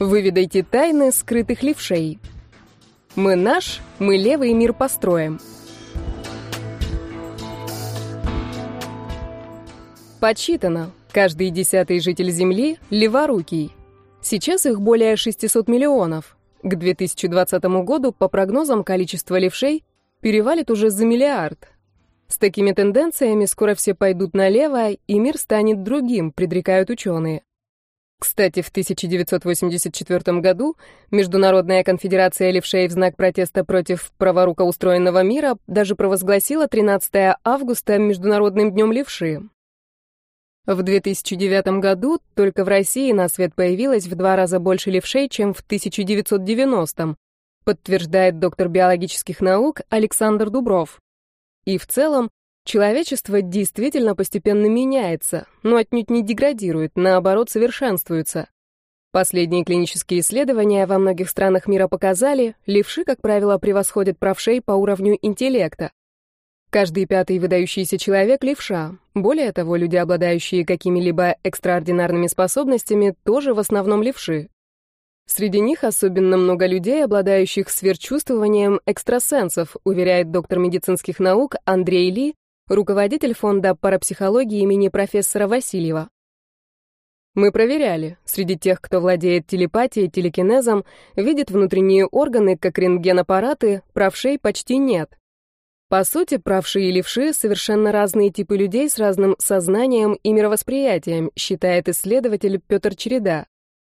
Выведайте тайны скрытых левшей. Мы наш, мы левый мир построим. Подсчитано. Каждый десятый житель Земли — леворукий. Сейчас их более 600 миллионов. К 2020 году, по прогнозам, количество левшей перевалит уже за миллиард. С такими тенденциями скоро все пойдут налево, и мир станет другим, предрекают ученые. Кстати, в 1984 году Международная конфедерация левшей в знак протеста против праворукоустроенного мира даже провозгласила 13 августа Международным днем левши. В 2009 году только в России на свет появилось в два раза больше левшей, чем в 1990 подтверждает доктор биологических наук Александр Дубров. И в целом, Человечество действительно постепенно меняется, но отнюдь не деградирует, наоборот, совершенствуется. Последние клинические исследования во многих странах мира показали, левши, как правило, превосходят правшей по уровню интеллекта. Каждый пятый выдающийся человек — левша. Более того, люди, обладающие какими-либо экстраординарными способностями, тоже в основном левши. Среди них особенно много людей, обладающих сверхчувствованием экстрасенсов, уверяет доктор медицинских наук Андрей Ли, руководитель фонда парапсихологии имени профессора Васильева. Мы проверяли. Среди тех, кто владеет телепатией, телекинезом, видит внутренние органы, как рентгенаппараты, правшей почти нет. По сути, правши и левши — совершенно разные типы людей с разным сознанием и мировосприятием, считает исследователь Петр Череда.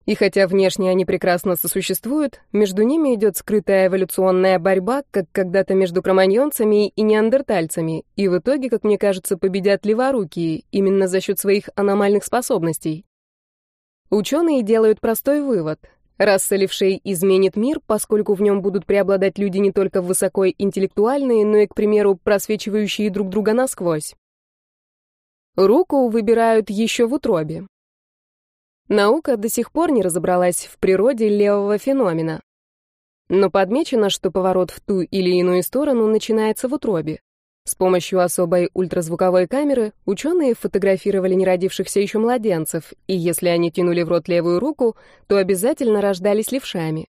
И хотя внешне они прекрасно сосуществуют, между ними идет скрытая эволюционная борьба, как когда-то между кроманьонцами и неандертальцами, и в итоге, как мне кажется, победят леворукие, именно за счет своих аномальных способностей. Ученые делают простой вывод. Раса левшей изменит мир, поскольку в нем будут преобладать люди не только высокоинтеллектуальные, но и, к примеру, просвечивающие друг друга насквозь. Руку выбирают еще в утробе. Наука до сих пор не разобралась в природе левого феномена. Но подмечено, что поворот в ту или иную сторону начинается в утробе. С помощью особой ультразвуковой камеры ученые фотографировали неродившихся еще младенцев, и если они тянули в рот левую руку, то обязательно рождались левшами.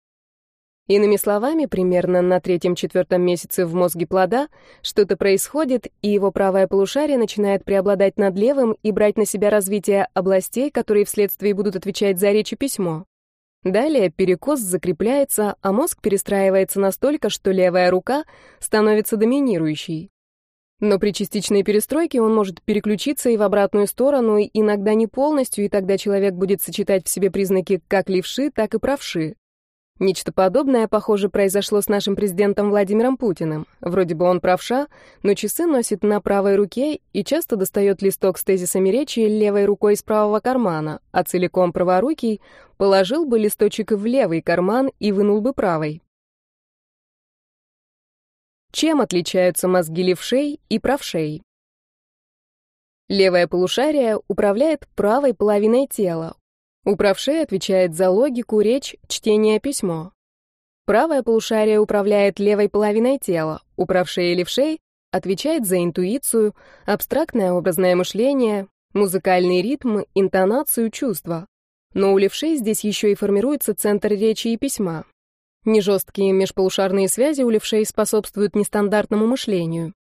Иными словами, примерно на третьем-четвертом месяце в мозге плода что-то происходит, и его правое полушарие начинает преобладать над левым и брать на себя развитие областей, которые вследствие будут отвечать за речь и письмо. Далее перекос закрепляется, а мозг перестраивается настолько, что левая рука становится доминирующей. Но при частичной перестройке он может переключиться и в обратную сторону, иногда не полностью, и тогда человек будет сочетать в себе признаки как левши, так и правши. Нечто подобное, похоже, произошло с нашим президентом Владимиром Путиным. Вроде бы он правша, но часы носит на правой руке и часто достает листок с тезисами речи левой рукой из правого кармана, а целиком праворукий положил бы листочек в левый карман и вынул бы правой. Чем отличаются мозги левшей и правшей? Левое полушарие управляет правой половиной тела, Управшей отвечает за логику, речь, чтение, письмо. Правое полушарие управляет левой половиной тела, управшей и левшей отвечает за интуицию, абстрактное образное мышление, музыкальный ритм, интонацию, чувства. Но у левшей здесь еще и формируется центр речи и письма. Нежесткие межполушарные связи у левшей способствуют нестандартному мышлению.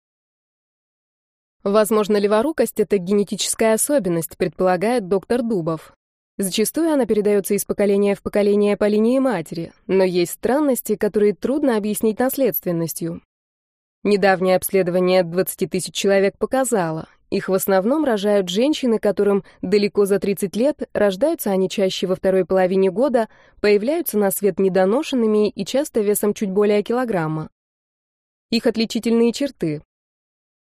Возможно, леворукость — это генетическая особенность, предполагает доктор Дубов. Зачастую она передается из поколения в поколение по линии матери, но есть странности, которые трудно объяснить наследственностью. Недавнее обследование 20 тысяч человек показало, их в основном рожают женщины, которым далеко за 30 лет, рождаются они чаще во второй половине года, появляются на свет недоношенными и часто весом чуть более килограмма. Их отличительные черты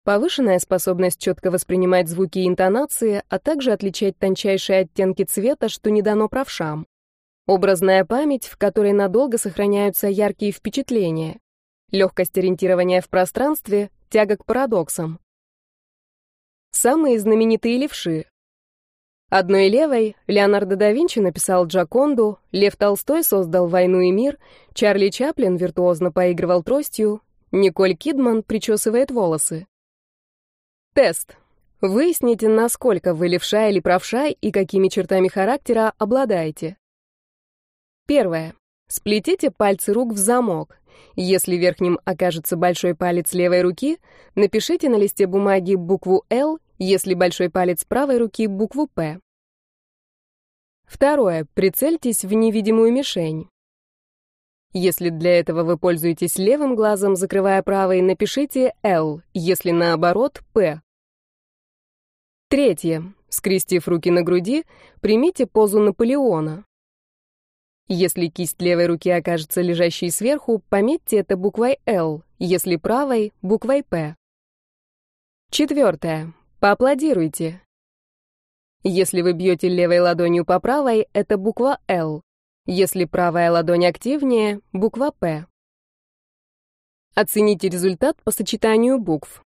Повышенная способность четко воспринимать звуки и интонации, а также отличать тончайшие оттенки цвета, что не дано правшам. Образная память, в которой надолго сохраняются яркие впечатления. Легкость ориентирования в пространстве, тяга к парадоксам. Самые знаменитые левши. Одной левой Леонардо да Винчи написал Джаконду, Лев Толстой создал «Войну и мир», Чарли Чаплин виртуозно поигрывал тростью, Николь Кидман причесывает волосы. Тест. Выясните, насколько вы левша или правша и какими чертами характера обладаете. Первое. Сплетите пальцы рук в замок. Если верхним окажется большой палец левой руки, напишите на листе бумаги букву «Л», если большой палец правой руки — букву «П». Второе. Прицельтесь в невидимую мишень. Если для этого вы пользуетесь левым глазом, закрывая правый, напишите «Л», если наоборот — «П». Третье. Скрестив руки на груди, примите позу Наполеона. Если кисть левой руки окажется лежащей сверху, пометьте это буквой «Л», если правой — буквой «П». Четвертое. Поаплодируйте. Если вы бьете левой ладонью по правой, это буква «Л». Если правая ладонь активнее, буква «П». Оцените результат по сочетанию букв.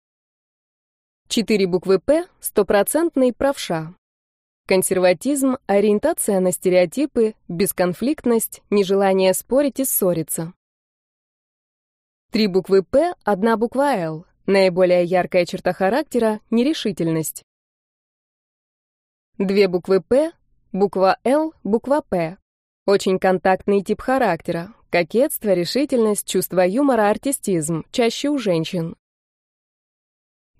Четыре буквы «П» — стопроцентный правша. Консерватизм, ориентация на стереотипы, бесконфликтность, нежелание спорить и ссориться. Три буквы «П», одна буква «Л». Наиболее яркая черта характера — нерешительность. Две буквы «П», буква «Л», буква «П». Очень контактный тип характера. Кокетство, решительность, чувство юмора, артистизм. Чаще у женщин.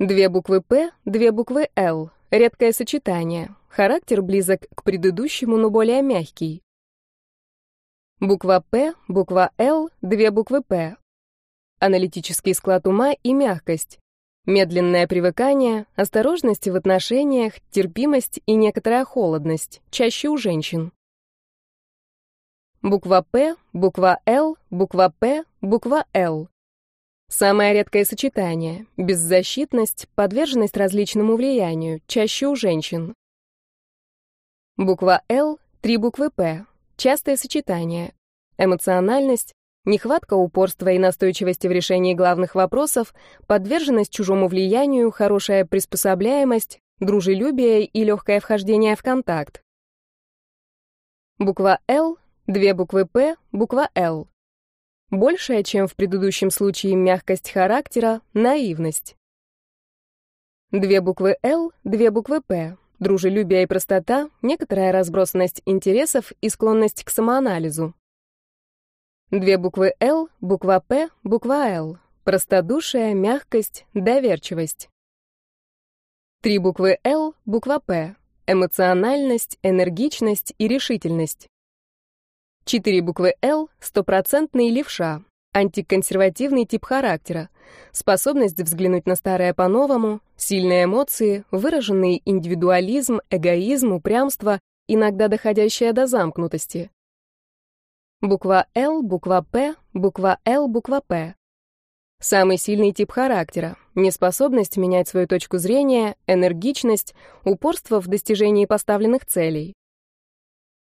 Две буквы «П», две буквы «Л». Редкое сочетание. Характер близок к предыдущему, но более мягкий. Буква «П», буква «Л», две буквы «П». Аналитический склад ума и мягкость. Медленное привыкание, осторожность в отношениях, терпимость и некоторая холодность, чаще у женщин. Буква «П», буква «Л», буква «П», буква «Л». Самое редкое сочетание — беззащитность, подверженность различному влиянию, чаще у женщин. Буква «Л», три буквы «П», частое сочетание. Эмоциональность, нехватка упорства и настойчивости в решении главных вопросов, подверженность чужому влиянию, хорошая приспособляемость, дружелюбие и легкое вхождение в контакт. Буква «Л», Две буквы «П», буква «Л». Большая, чем в предыдущем случае, мягкость характера, наивность. Две буквы «Л», две буквы «П». Дружелюбие и простота, некоторая разбросанность интересов и склонность к самоанализу. Две буквы «Л», буква «П», буква «Л». Простодушие, мягкость, доверчивость. Три буквы «Л», буква «П». Эмоциональность, энергичность и решительность. Четыре буквы «Л» — стопроцентный левша, антиконсервативный тип характера, способность взглянуть на старое по-новому, сильные эмоции, выраженный индивидуализм, эгоизм, упрямство, иногда доходящее до замкнутости. Буква «Л», буква «П», буква «Л», буква «П». Самый сильный тип характера — неспособность менять свою точку зрения, энергичность, упорство в достижении поставленных целей.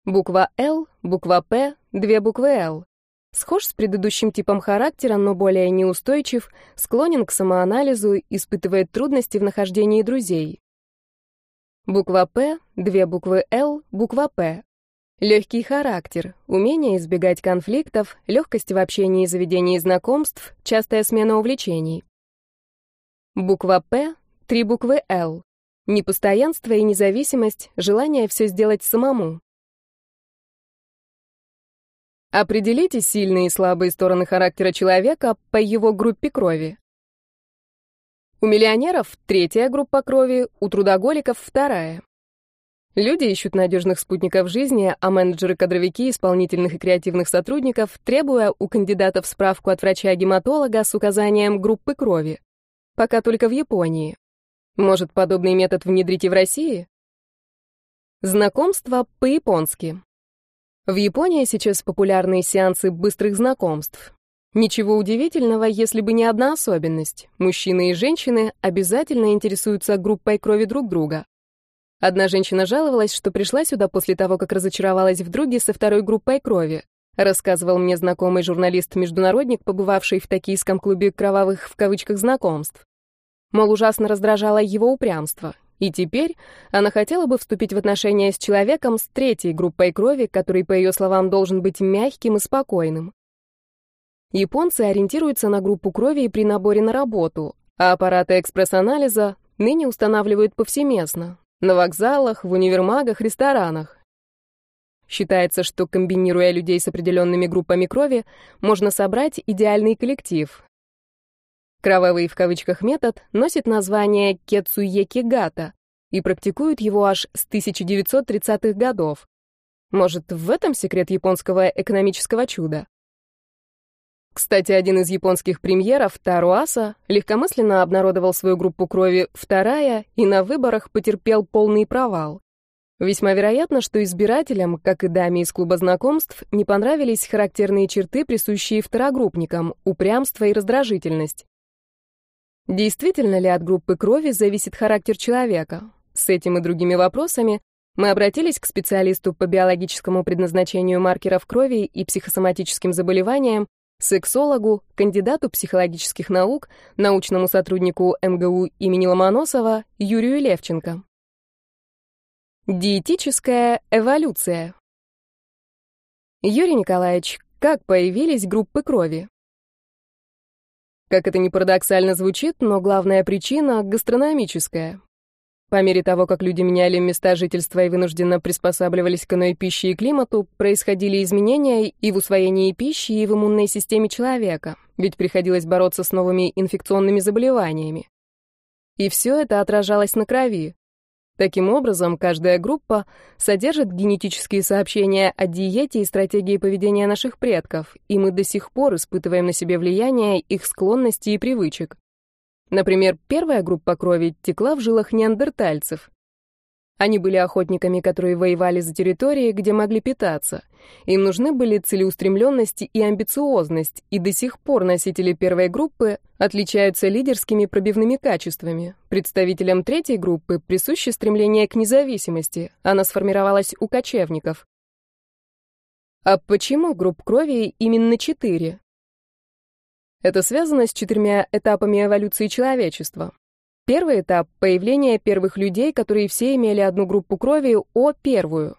Буква «Л», буква «П», две буквы «Л». Схож с предыдущим типом характера, но более неустойчив, склонен к самоанализу, испытывает трудности в нахождении друзей. Буква «П», две буквы «Л», буква «П». Легкий характер, умение избегать конфликтов, легкость в общении и заведении знакомств, частая смена увлечений. Буква «П», три буквы «Л». Непостоянство и независимость, желание все сделать самому. Определите сильные и слабые стороны характера человека по его группе крови. У миллионеров третья группа крови, у трудоголиков вторая. Люди ищут надежных спутников жизни, а менеджеры-кадровики исполнительных и креативных сотрудников, требуя у кандидатов справку от врача-гематолога с указанием группы крови. Пока только в Японии. Может, подобный метод внедрить в России? Знакомство по-японски. В Японии сейчас популярны сеансы быстрых знакомств. Ничего удивительного, если бы не одна особенность. Мужчины и женщины обязательно интересуются группой крови друг друга. Одна женщина жаловалась, что пришла сюда после того, как разочаровалась в друге со второй группой крови. Рассказывал мне знакомый журналист-международник, побывавший в токийском клубе кровавых в кавычках знакомств. Мол, ужасно раздражало его упрямство. И теперь она хотела бы вступить в отношения с человеком с третьей группой крови, который, по ее словам, должен быть мягким и спокойным. Японцы ориентируются на группу крови при наборе на работу, а аппараты экспресс-анализа ныне устанавливают повсеместно. На вокзалах, в универмагах, ресторанах. Считается, что комбинируя людей с определенными группами крови, можно собрать идеальный коллектив. Кровавый в кавычках метод носит название кетсуекигата и практикуют его аж с 1930-х годов. Может, в этом секрет японского экономического чуда? Кстати, один из японских премьеров, Таруаса, легкомысленно обнародовал свою группу крови «Вторая» и на выборах потерпел полный провал. Весьма вероятно, что избирателям, как и даме из клуба знакомств, не понравились характерные черты, присущие второгруппникам, упрямство и раздражительность. Действительно ли от группы крови зависит характер человека? С этим и другими вопросами мы обратились к специалисту по биологическому предназначению маркеров крови и психосоматическим заболеваниям, сексологу, кандидату психологических наук, научному сотруднику МГУ имени Ломоносова Юрию Левченко. Диетическая эволюция. Юрий Николаевич, как появились группы крови? Как это ни парадоксально звучит, но главная причина — гастрономическая. По мере того, как люди меняли места жительства и вынужденно приспосабливались к иной пище и климату, происходили изменения и в усвоении пищи, и в иммунной системе человека, ведь приходилось бороться с новыми инфекционными заболеваниями. И все это отражалось на крови. Таким образом, каждая группа содержит генетические сообщения о диете и стратегии поведения наших предков, и мы до сих пор испытываем на себе влияние их склонностей и привычек. Например, первая группа крови текла в жилах неандертальцев. Они были охотниками, которые воевали за территории, где могли питаться. Им нужны были целеустремленность и амбициозность, и до сих пор носители первой группы отличаются лидерскими пробивными качествами. Представителям третьей группы присуще стремление к независимости, она сформировалась у кочевников. А почему групп крови именно четыре? Это связано с четырьмя этапами эволюции человечества. Первый этап — появление первых людей, которые все имели одну группу крови, О первую.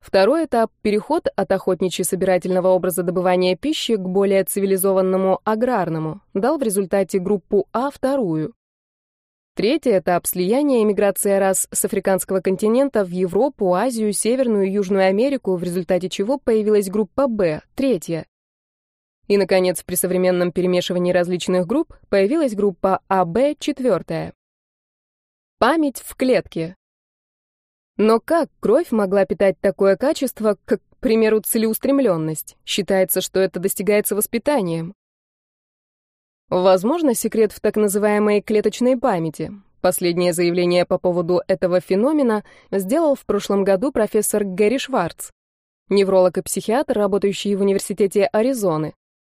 Второй этап — переход от охотничьи-собирательного образа добывания пищи к более цивилизованному аграрному, дал в результате группу А вторую. Третий этап — слияния и миграция рас с африканского континента в Европу, Азию, Северную и Южную Америку, в результате чего появилась группа Б, третья. И, наконец, при современном перемешивании различных групп появилась группа АБ, четвертая. Память в клетке. Но как кровь могла питать такое качество, как, к примеру, целеустремленность? Считается, что это достигается воспитанием. Возможно, секрет в так называемой клеточной памяти. Последнее заявление по поводу этого феномена сделал в прошлом году профессор Гэри Шварц, невролог и психиатр, работающий в Университете Аризоны.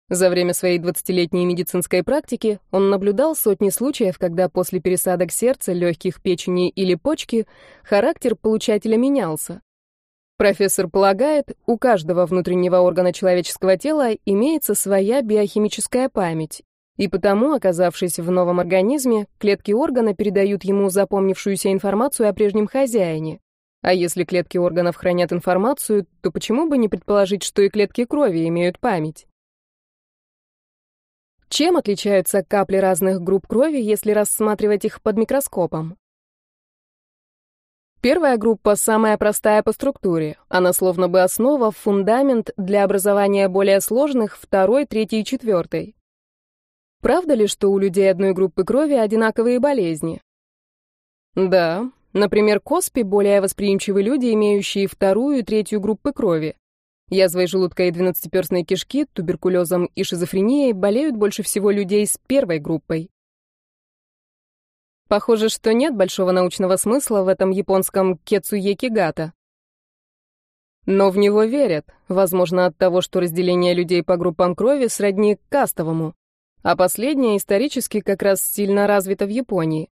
За время своей 20-летней медицинской практики он наблюдал сотни случаев, когда после пересадок сердца, легких, печени или почки характер получателя менялся. Профессор полагает, у каждого внутреннего органа человеческого тела имеется своя биохимическая память, и потому, оказавшись в новом организме, клетки органа передают ему запомнившуюся информацию о прежнем хозяине. А если клетки органов хранят информацию, то почему бы не предположить, что и клетки крови имеют память? Чем отличаются капли разных групп крови, если рассматривать их под микроскопом? Первая группа самая простая по структуре. Она словно бы основа, фундамент для образования более сложных второй, третьей и четвертой. Правда ли, что у людей одной группы крови одинаковые болезни? Да. Например, КОСПИ более восприимчивы люди, имеющие вторую и третью группы крови. Язвой желудка и двенадцатиперстной кишки, туберкулезом и шизофренией болеют больше всего людей с первой группой. Похоже, что нет большого научного смысла в этом японском кецуекигата. Но в него верят, возможно, от того, что разделение людей по группам крови сродни кастовому, а последнее исторически как раз сильно развито в Японии.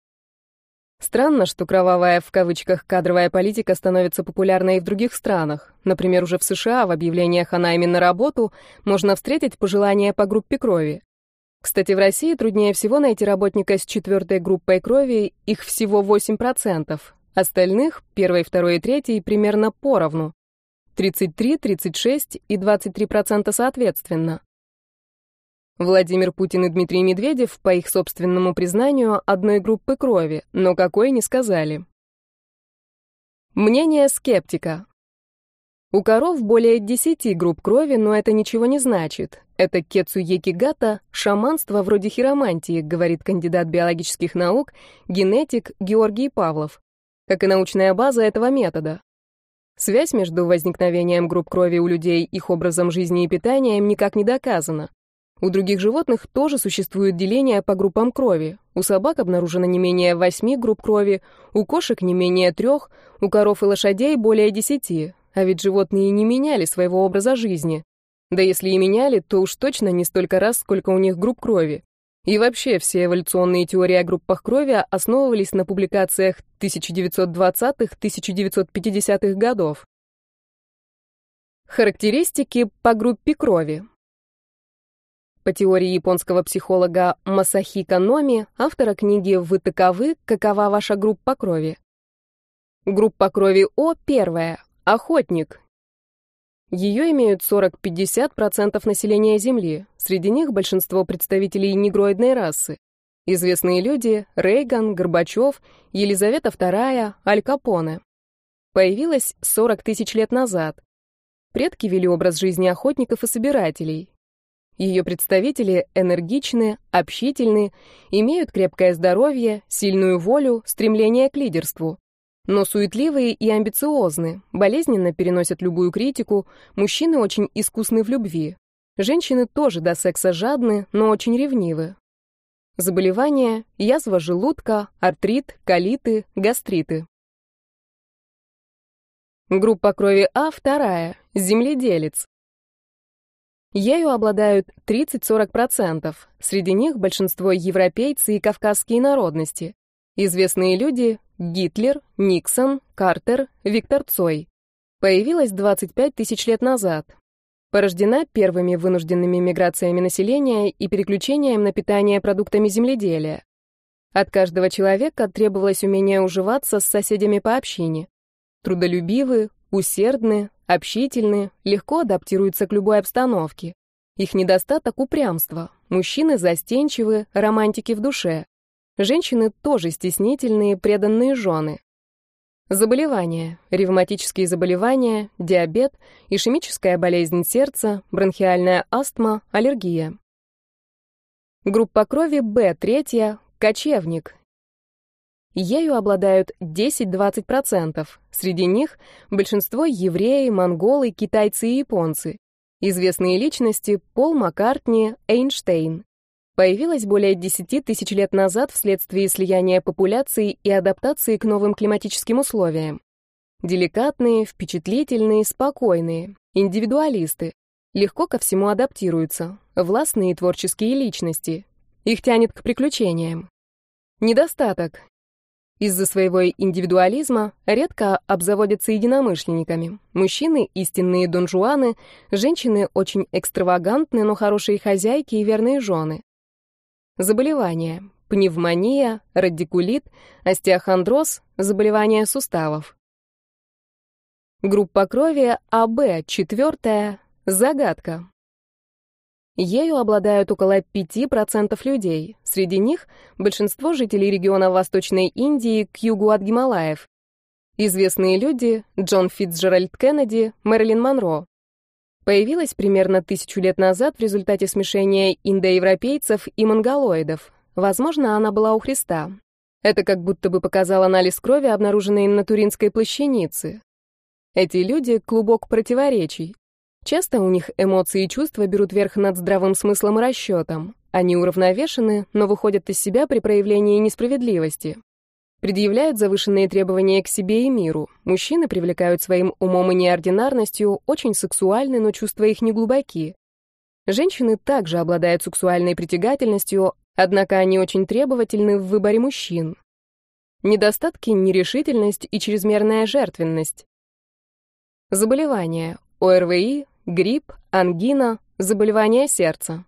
Странно, что кровавая в кавычках кадровая политика становится популярной и в других странах. Например, уже в США в объявлениях о найме на работу можно встретить пожелания по группе крови. Кстати, в России труднее всего найти работника с четвертой группой крови, их всего 8%. Остальных, первой, второй и третьей, примерно поровну. 33, 36 и 23% соответственно. Владимир Путин и Дмитрий Медведев, по их собственному признанию, одной группы крови, но какой не сказали. Мнение скептика. У коров более 10 групп крови, но это ничего не значит. Это кецуекигата, шаманство вроде хиромантии, говорит кандидат биологических наук, генетик Георгий Павлов, как и научная база этого метода. Связь между возникновением групп крови у людей, их образом жизни и питанием никак не доказана. У других животных тоже существует деление по группам крови. У собак обнаружено не менее 8 групп крови, у кошек не менее трех, у коров и лошадей более 10. А ведь животные не меняли своего образа жизни. Да если и меняли, то уж точно не столько раз, сколько у них групп крови. И вообще все эволюционные теории о группах крови основывались на публикациях 1920-1950-х годов. Характеристики по группе крови. По теории японского психолога Масахика Номи, автора книги «Вы таковы. Какова ваша группа крови?» Группа крови О первая. Охотник. Ее имеют 40-50% населения Земли. Среди них большинство представителей негроидной расы. Известные люди – Рейган, Горбачев, Елизавета II, Аль Капоне. Появилась 40 тысяч лет назад. Предки вели образ жизни охотников и собирателей. Ее представители энергичны, общительны, имеют крепкое здоровье, сильную волю, стремление к лидерству. Но суетливые и амбициозны, болезненно переносят любую критику, мужчины очень искусны в любви. Женщины тоже до секса жадны, но очень ревнивы. Заболевания – язва желудка, артрит, колиты, гастриты. Группа крови А вторая – земледелец. Ею обладают 30-40%. Среди них большинство европейцы и кавказские народности. Известные люди — Гитлер, Никсон, Картер, Виктор Цой. Появилась 25 тысяч лет назад. Порождена первыми вынужденными миграциями населения и переключением на питание продуктами земледелия. От каждого человека требовалось умение уживаться с соседями по общине. Трудолюбивы, усердны, общительны, легко адаптируются к любой обстановке. Их недостаток — упрямство. Мужчины застенчивы, романтики в душе. Женщины тоже стеснительные, преданные жены. Заболевания. Ревматические заболевания, диабет, ишемическая болезнь сердца, бронхиальная астма, аллергия. Группа крови В3, кочевник, Ею обладают 10-20%. Среди них большинство евреи, монголы, китайцы и японцы. Известные личности Пол Маккартни, Эйнштейн. Появилась более 10 тысяч лет назад вследствие слияния популяций и адаптации к новым климатическим условиям. Деликатные, впечатлительные, спокойные, индивидуалисты. Легко ко всему адаптируются. Властные творческие личности. Их тянет к приключениям. Недостаток. Из-за своего индивидуализма редко обзаводятся единомышленниками. Мужчины — истинные донжуаны, женщины — очень экстравагантные, но хорошие хозяйки и верные жены. Заболевания. Пневмония, радикулит, остеохондроз, заболевания суставов. Группа крови АБ, четвертая, загадка. Ею обладают около 5% людей. Среди них большинство жителей региона Восточной Индии к югу от Гималаев. Известные люди — Джон Фитцджеральд Кеннеди, Мэрилин Монро. Появилась примерно тысячу лет назад в результате смешения индоевропейцев и монголоидов. Возможно, она была у Христа. Это как будто бы показал анализ крови, обнаруженный на Туринской плащанице. Эти люди — клубок противоречий. Часто у них эмоции и чувства берут верх над здравым смыслом и расчетом. Они уравновешены, но выходят из себя при проявлении несправедливости. Предъявляют завышенные требования к себе и миру. Мужчины привлекают своим умом и неординарностью, очень сексуальны, но чувства их не глубоки. Женщины также обладают сексуальной притягательностью, однако они очень требовательны в выборе мужчин. Недостатки — нерешительность и чрезмерная жертвенность. Заболевания. ОРВИ, грипп, ангина, заболевания сердца.